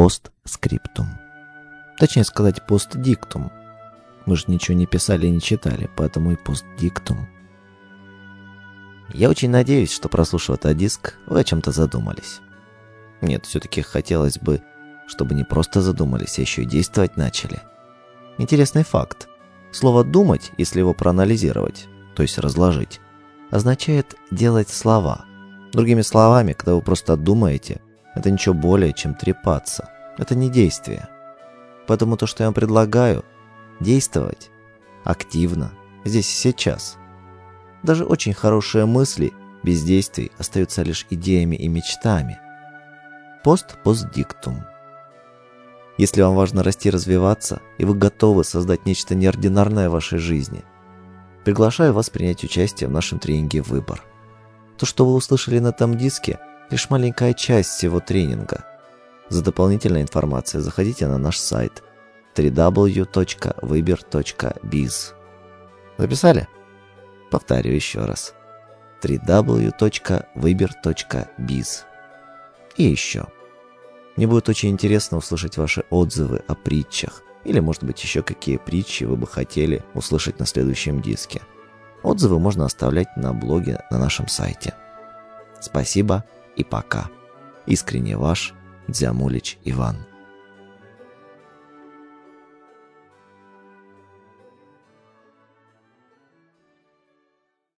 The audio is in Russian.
постскриптум. Точнее сказать, постдиктум. Мы же ничего не писали и не читали, поэтому и постдиктум. Я очень надеюсь, что прослушав этот диск, вы о чем-то задумались. Нет, все-таки хотелось бы, чтобы не просто задумались, а еще и действовать начали. Интересный факт. Слово «думать», если его проанализировать, то есть разложить, означает «делать слова». Другими словами, когда вы просто думаете, это ничего более, чем трепаться. Это не действие. Поэтому то, что я вам предлагаю, действовать активно, здесь и сейчас. Даже очень хорошие мысли без действий остаются лишь идеями и мечтами. Пост-постдиктум. Если вам важно расти и развиваться, и вы готовы создать нечто неординарное в вашей жизни, приглашаю вас принять участие в нашем тренинге «Выбор». То, что вы услышали на этом диске, лишь маленькая часть всего тренинга. За дополнительной информацией заходите на наш сайт www.выбор.biz. Записали? Повторю еще раз. www.выбор.biz. И еще. Мне будет очень интересно услышать ваши отзывы о притчах. Или, может быть, еще какие притчи вы бы хотели услышать на следующем диске. Отзывы можно оставлять на блоге на нашем сайте. Спасибо и пока. Искренне ваш Дзямулич Иван.